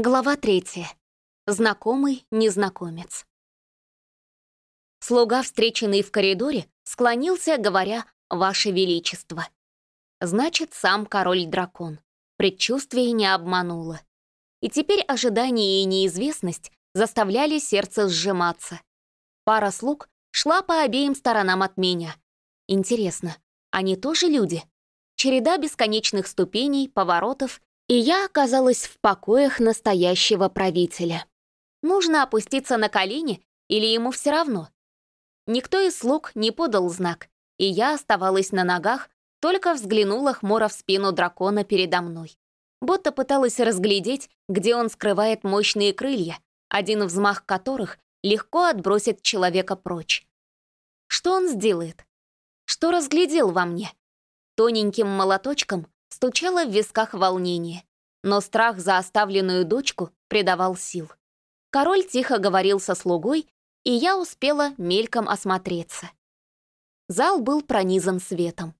Глава третья. Знакомый незнакомец. Слуга, встреченный в коридоре, склонился, говоря «Ваше Величество». Значит, сам король-дракон. Предчувствие не обмануло. И теперь ожидание и неизвестность заставляли сердце сжиматься. Пара слуг шла по обеим сторонам от меня. Интересно, они тоже люди? Череда бесконечных ступеней, поворотов и я оказалась в покоях настоящего правителя. Нужно опуститься на колени или ему все равно? Никто из слуг не подал знак, и я оставалась на ногах, только взглянула хмуро в спину дракона передо мной. Будто пыталась разглядеть, где он скрывает мощные крылья, один взмах которых легко отбросит человека прочь. Что он сделает? Что разглядел во мне? Тоненьким молоточком Стучало в висках волнение, но страх за оставленную дочку придавал сил. Король тихо говорил со слугой, и я успела мельком осмотреться. Зал был пронизан светом,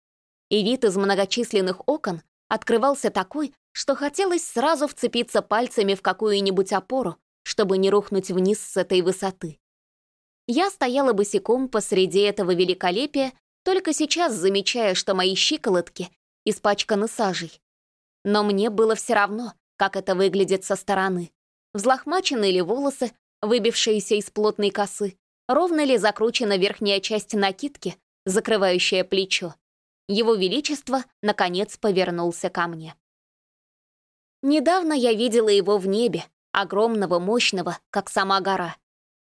и вид из многочисленных окон открывался такой, что хотелось сразу вцепиться пальцами в какую-нибудь опору, чтобы не рухнуть вниз с этой высоты. Я стояла босиком посреди этого великолепия, только сейчас замечая, что мои щиколотки испачканы сажей. Но мне было все равно, как это выглядит со стороны. Взлохмачены ли волосы, выбившиеся из плотной косы, ровно ли закручена верхняя часть накидки, закрывающая плечо. Его Величество, наконец, повернулся ко мне. Недавно я видела его в небе, огромного, мощного, как сама гора.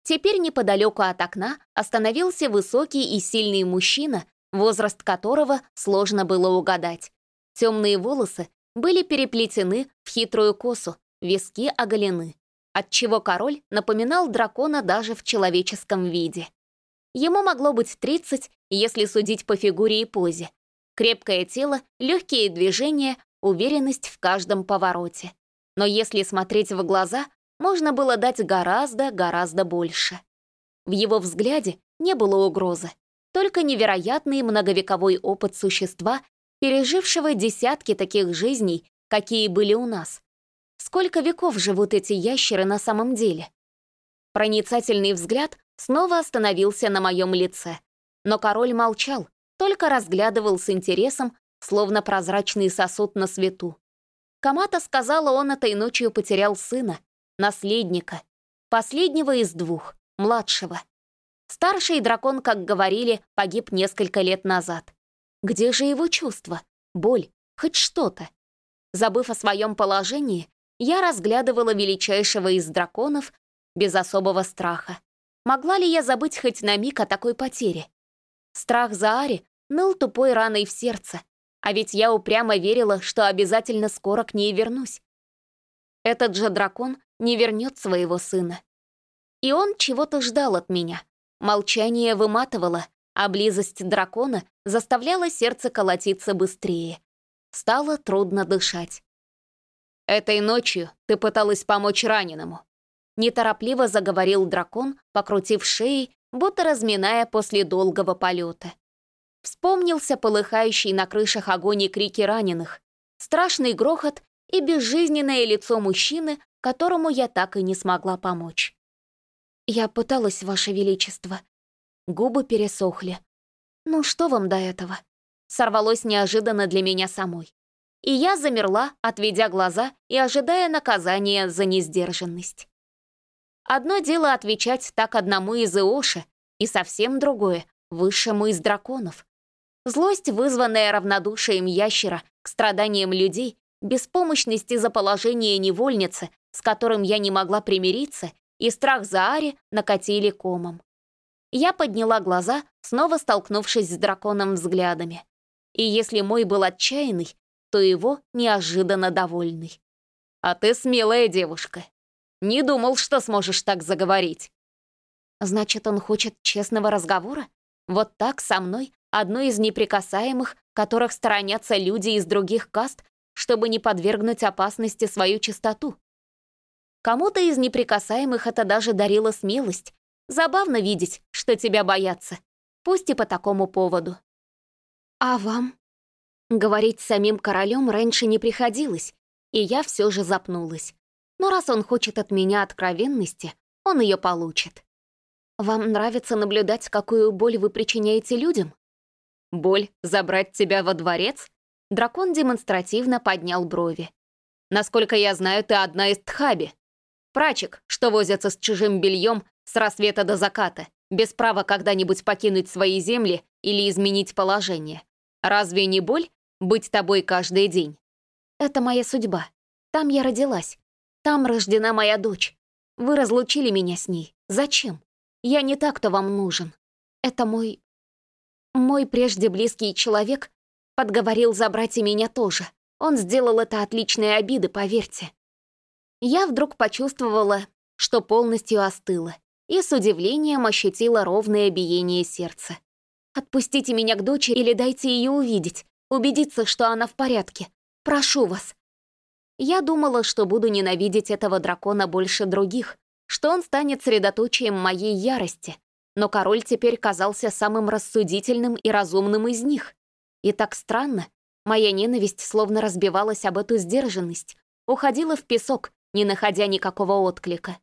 Теперь неподалеку от окна остановился высокий и сильный мужчина, возраст которого сложно было угадать. Темные волосы были переплетены в хитрую косу, виски оголены, отчего король напоминал дракона даже в человеческом виде. Ему могло быть 30, если судить по фигуре и позе. Крепкое тело, легкие движения, уверенность в каждом повороте. Но если смотреть в глаза, можно было дать гораздо-гораздо больше. В его взгляде не было угрозы, только невероятный многовековой опыт существа пережившего десятки таких жизней, какие были у нас. Сколько веков живут эти ящеры на самом деле? Проницательный взгляд снова остановился на моем лице. Но король молчал, только разглядывал с интересом, словно прозрачный сосуд на свету. Камата сказала, он этой ночью потерял сына, наследника, последнего из двух, младшего. Старший дракон, как говорили, погиб несколько лет назад. Где же его чувства? Боль? Хоть что-то? Забыв о своем положении, я разглядывала величайшего из драконов без особого страха. Могла ли я забыть хоть на миг о такой потере? Страх за Ари ныл тупой раной в сердце, а ведь я упрямо верила, что обязательно скоро к ней вернусь. Этот же дракон не вернет своего сына. И он чего-то ждал от меня. Молчание выматывало, а близость дракона заставляла сердце колотиться быстрее. Стало трудно дышать. «Этой ночью ты пыталась помочь раненому», — неторопливо заговорил дракон, покрутив шеей, будто разминая после долгого полета. Вспомнился полыхающий на крышах огонь и крики раненых, страшный грохот и безжизненное лицо мужчины, которому я так и не смогла помочь. «Я пыталась, Ваше Величество», Губы пересохли. «Ну что вам до этого?» Сорвалось неожиданно для меня самой. И я замерла, отведя глаза и ожидая наказания за несдержанность. Одно дело отвечать так одному из Иоши, и совсем другое — высшему из драконов. Злость, вызванная равнодушием ящера к страданиям людей, беспомощность из-за положения невольницы, с которым я не могла примириться, и страх за Ари накатили комом. Я подняла глаза, снова столкнувшись с драконом взглядами. И если мой был отчаянный, то его неожиданно довольный. «А ты смелая девушка. Не думал, что сможешь так заговорить». «Значит, он хочет честного разговора? Вот так со мной, одной из неприкасаемых, которых сторонятся люди из других каст, чтобы не подвергнуть опасности свою чистоту?» Кому-то из неприкасаемых это даже дарило смелость, Забавно видеть, что тебя боятся, пусть и по такому поводу. А вам? Говорить с самим королем раньше не приходилось, и я все же запнулась. Но раз он хочет от меня откровенности, он ее получит. Вам нравится наблюдать, какую боль вы причиняете людям? Боль забрать тебя во дворец? Дракон демонстративно поднял брови. Насколько я знаю, ты одна из Тхаби. Прачек, что возятся с чужим бельем с рассвета до заката, без права когда-нибудь покинуть свои земли или изменить положение. Разве не боль быть тобой каждый день? Это моя судьба. Там я родилась. Там рождена моя дочь. Вы разлучили меня с ней. Зачем? Я не так, кто вам нужен. Это мой... Мой прежде близкий человек подговорил забрать и меня тоже. Он сделал это от личной обиды, поверьте. Я вдруг почувствовала, что полностью остыла, и с удивлением ощутила ровное биение сердца. «Отпустите меня к дочери или дайте ее увидеть, убедиться, что она в порядке. Прошу вас». Я думала, что буду ненавидеть этого дракона больше других, что он станет средоточием моей ярости, но король теперь казался самым рассудительным и разумным из них. И так странно, моя ненависть словно разбивалась об эту сдержанность, уходила в песок, не находя никакого отклика.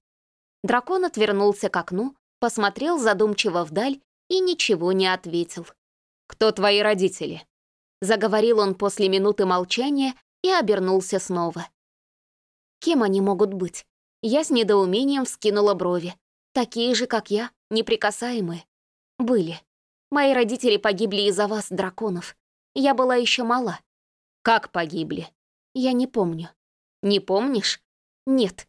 Дракон отвернулся к окну, посмотрел задумчиво вдаль и ничего не ответил. «Кто твои родители?» Заговорил он после минуты молчания и обернулся снова. «Кем они могут быть?» Я с недоумением вскинула брови. Такие же, как я, неприкасаемые. Были. Мои родители погибли из-за вас, драконов. Я была еще мала. Как погибли? Я не помню. Не помнишь? Нет.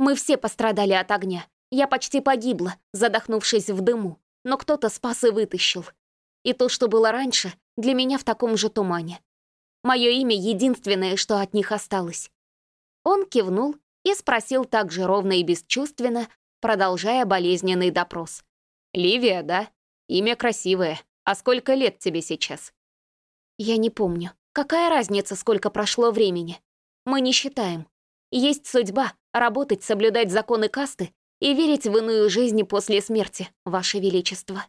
Мы все пострадали от огня. Я почти погибла, задохнувшись в дыму, но кто-то спас и вытащил. И то, что было раньше, для меня в таком же тумане. Мое имя единственное, что от них осталось. Он кивнул и спросил так же ровно и бесчувственно, продолжая болезненный допрос. «Ливия, да? Имя красивое. А сколько лет тебе сейчас?» «Я не помню. Какая разница, сколько прошло времени? Мы не считаем. Есть судьба — работать, соблюдать законы касты и верить в иную жизнь после смерти, Ваше Величество».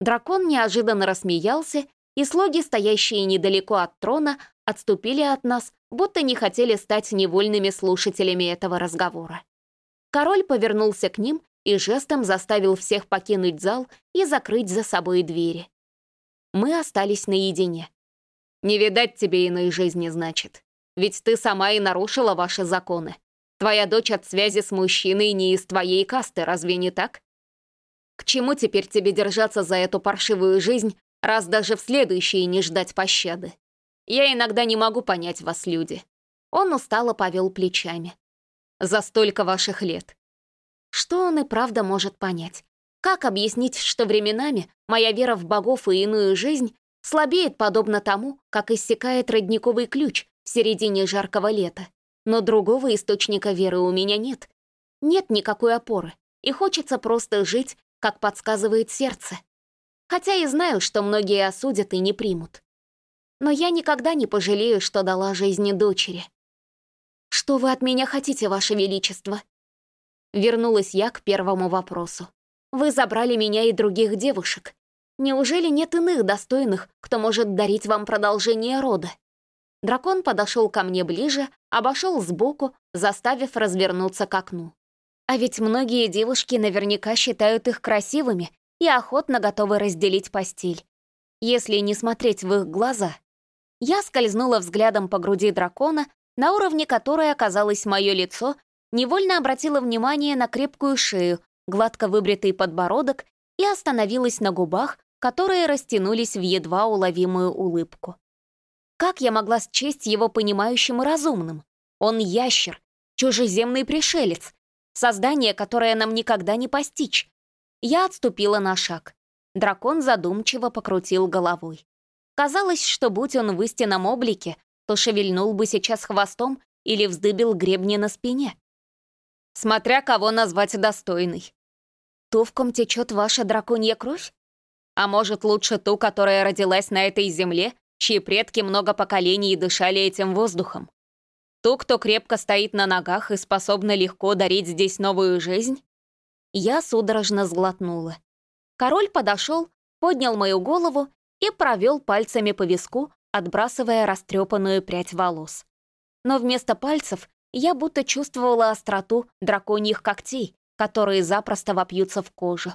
Дракон неожиданно рассмеялся, и слуги, стоящие недалеко от трона, отступили от нас, будто не хотели стать невольными слушателями этого разговора. Король повернулся к ним и жестом заставил всех покинуть зал и закрыть за собой двери. Мы остались наедине. «Не видать тебе иной жизни, значит», ведь ты сама и нарушила ваши законы. Твоя дочь от связи с мужчиной не из твоей касты, разве не так? К чему теперь тебе держаться за эту паршивую жизнь, раз даже в следующей не ждать пощады? Я иногда не могу понять вас, люди. Он устало повел плечами. За столько ваших лет. Что он и правда может понять? Как объяснить, что временами моя вера в богов и иную жизнь слабеет подобно тому, как иссякает родниковый ключ, в середине жаркого лета. Но другого источника веры у меня нет. Нет никакой опоры, и хочется просто жить, как подсказывает сердце. Хотя и знаю, что многие осудят и не примут. Но я никогда не пожалею, что дала жизни дочери. «Что вы от меня хотите, Ваше Величество?» Вернулась я к первому вопросу. «Вы забрали меня и других девушек. Неужели нет иных достойных, кто может дарить вам продолжение рода?» Дракон подошел ко мне ближе, обошел сбоку, заставив развернуться к окну. А ведь многие девушки наверняка считают их красивыми и охотно готовы разделить постель. Если не смотреть в их глаза. Я скользнула взглядом по груди дракона, на уровне которой оказалось мое лицо, невольно обратила внимание на крепкую шею, гладко выбритый подбородок и остановилась на губах, которые растянулись в едва уловимую улыбку. Как я могла счесть его понимающим и разумным? Он ящер, чужеземный пришелец, создание, которое нам никогда не постичь. Я отступила на шаг. Дракон задумчиво покрутил головой. Казалось, что будь он в истинном облике, то шевельнул бы сейчас хвостом или вздыбил гребни на спине. Смотря кого назвать достойной. Товком течет ваша драконья кровь? А может, лучше ту, которая родилась на этой земле чьи предки много поколений дышали этим воздухом. Ту, кто крепко стоит на ногах и способна легко дарить здесь новую жизнь? Я судорожно сглотнула. Король подошел, поднял мою голову и провел пальцами по виску, отбрасывая растрепанную прядь волос. Но вместо пальцев я будто чувствовала остроту драконьих когтей, которые запросто вопьются в кожу.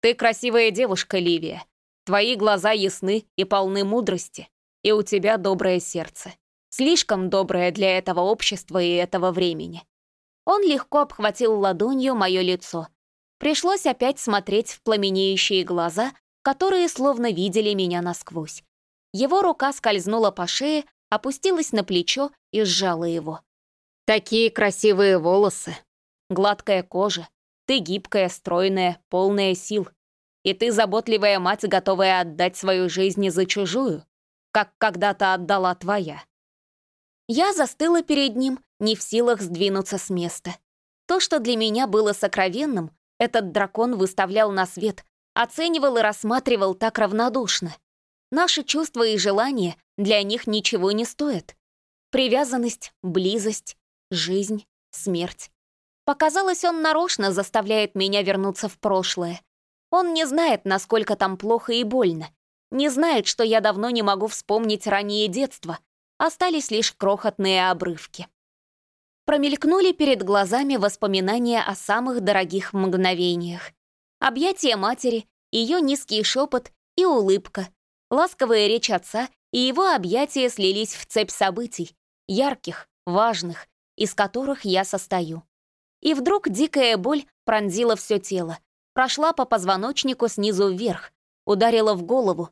«Ты красивая девушка, Ливия. Твои глаза ясны и полны мудрости, и у тебя доброе сердце. Слишком доброе для этого общества и этого времени». Он легко обхватил ладонью мое лицо. Пришлось опять смотреть в пламенеющие глаза, которые словно видели меня насквозь. Его рука скользнула по шее, опустилась на плечо и сжала его. «Такие красивые волосы, гладкая кожа, ты гибкая, стройная, полная сил. И ты заботливая мать, готовая отдать свою жизнь за чужую, как когда-то отдала твоя». Я застыла перед ним, не в силах сдвинуться с места. То, что для меня было сокровенным, этот дракон выставлял на свет, оценивал и рассматривал так равнодушно. Наши чувства и желания для них ничего не стоят. Привязанность, близость, жизнь, смерть. Показалось, он нарочно заставляет меня вернуться в прошлое. Он не знает, насколько там плохо и больно. Не знает, что я давно не могу вспомнить раннее детство. Остались лишь крохотные обрывки. Промелькнули перед глазами воспоминания о самых дорогих мгновениях. Объятия матери, ее низкий шепот и улыбка, ласковая речь отца и его объятия слились в цепь событий, ярких, важных, из которых я состою. И вдруг дикая боль пронзила все тело, прошла по позвоночнику снизу вверх, ударила в голову,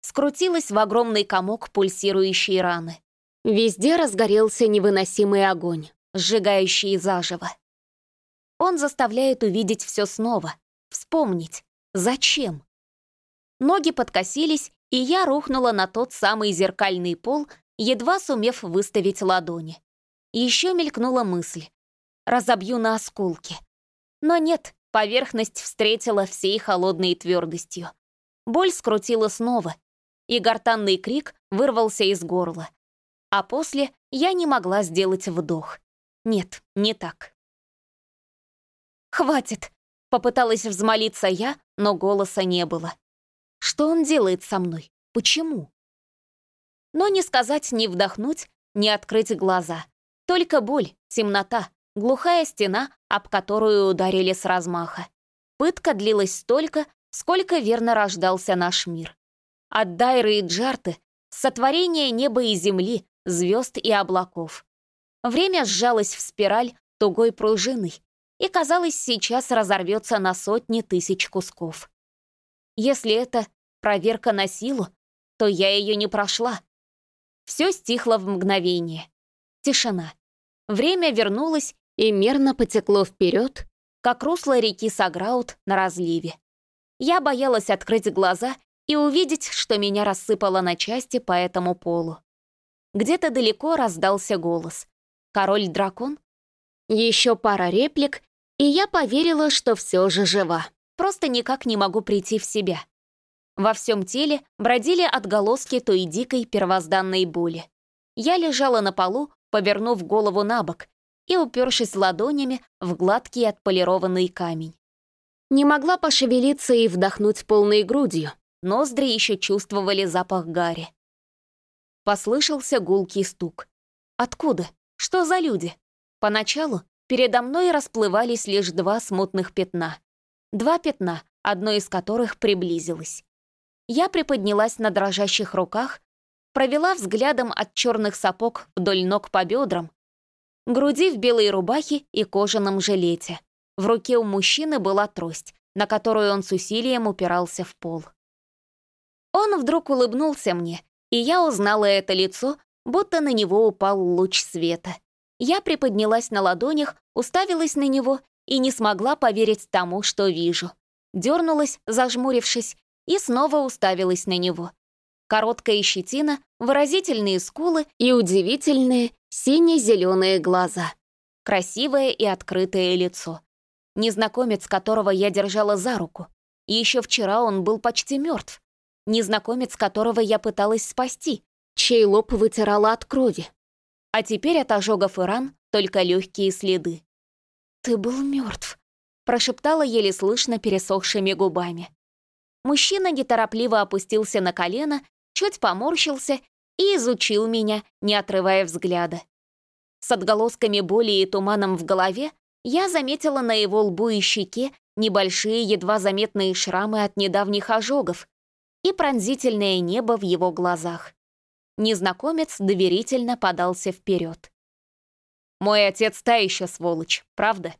скрутилась в огромный комок пульсирующей раны. Везде разгорелся невыносимый огонь, сжигающий заживо. Он заставляет увидеть все снова, вспомнить, зачем. Ноги подкосились, и я рухнула на тот самый зеркальный пол, едва сумев выставить ладони. Еще мелькнула мысль разобью на осколки. Но нет, поверхность встретила всей холодной твердостью. Боль скрутила снова, и гортанный крик вырвался из горла. А после я не могла сделать вдох. Нет, не так. «Хватит!» — попыталась взмолиться я, но голоса не было. «Что он делает со мной? Почему?» Но не сказать, не вдохнуть, не открыть глаза. Только боль, темнота, глухая стена, об которую ударили с размаха. Пытка длилась столько, сколько верно рождался наш мир. От Дайры и Джарты, сотворение неба и земли, звезд и облаков. Время сжалось в спираль тугой пружиной и, казалось, сейчас разорвется на сотни тысяч кусков. Если это проверка на силу, то я ее не прошла. Все стихло в мгновение. Тишина. Время вернулось и мерно потекло вперед, как русло реки Саграут на разливе. Я боялась открыть глаза и увидеть, что меня рассыпало на части по этому полу. Где-то далеко раздался голос. «Король-дракон?» Еще пара реплик, и я поверила, что все же жива. Просто никак не могу прийти в себя. Во всем теле бродили отголоски той дикой первозданной боли. Я лежала на полу, повернув голову на бок, и упершись ладонями в гладкий отполированный камень. Не могла пошевелиться и вдохнуть полной грудью, ноздри еще чувствовали запах гари. Послышался гулкий стук. Откуда? Что за люди? Поначалу передо мной расплывались лишь два смутных пятна. Два пятна, одно из которых приблизилось. Я приподнялась на дрожащих руках, провела взглядом от черных сапог вдоль ног по бедрам, груди в белой рубахе и кожаном жилете. В руке у мужчины была трость, на которую он с усилием упирался в пол. Он вдруг улыбнулся мне, и я узнала это лицо, будто на него упал луч света. Я приподнялась на ладонях, уставилась на него и не смогла поверить тому, что вижу. Дернулась, зажмурившись, и снова уставилась на него. Короткая щетина, выразительные скулы и удивительные сине-зеленые глаза. Красивое и открытое лицо. Незнакомец, которого я держала за руку. И еще вчера он был почти мертв. Незнакомец, которого я пыталась спасти, чей лоб вытирала от крови. А теперь от ожогов и ран только легкие следы. «Ты был мертв, прошептала еле слышно пересохшими губами. Мужчина неторопливо опустился на колено чуть поморщился и изучил меня, не отрывая взгляда. С отголосками боли и туманом в голове я заметила на его лбу и щеке небольшие, едва заметные шрамы от недавних ожогов и пронзительное небо в его глазах. Незнакомец доверительно подался вперед. «Мой отец та еще сволочь, правда?»